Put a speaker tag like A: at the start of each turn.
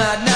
A: about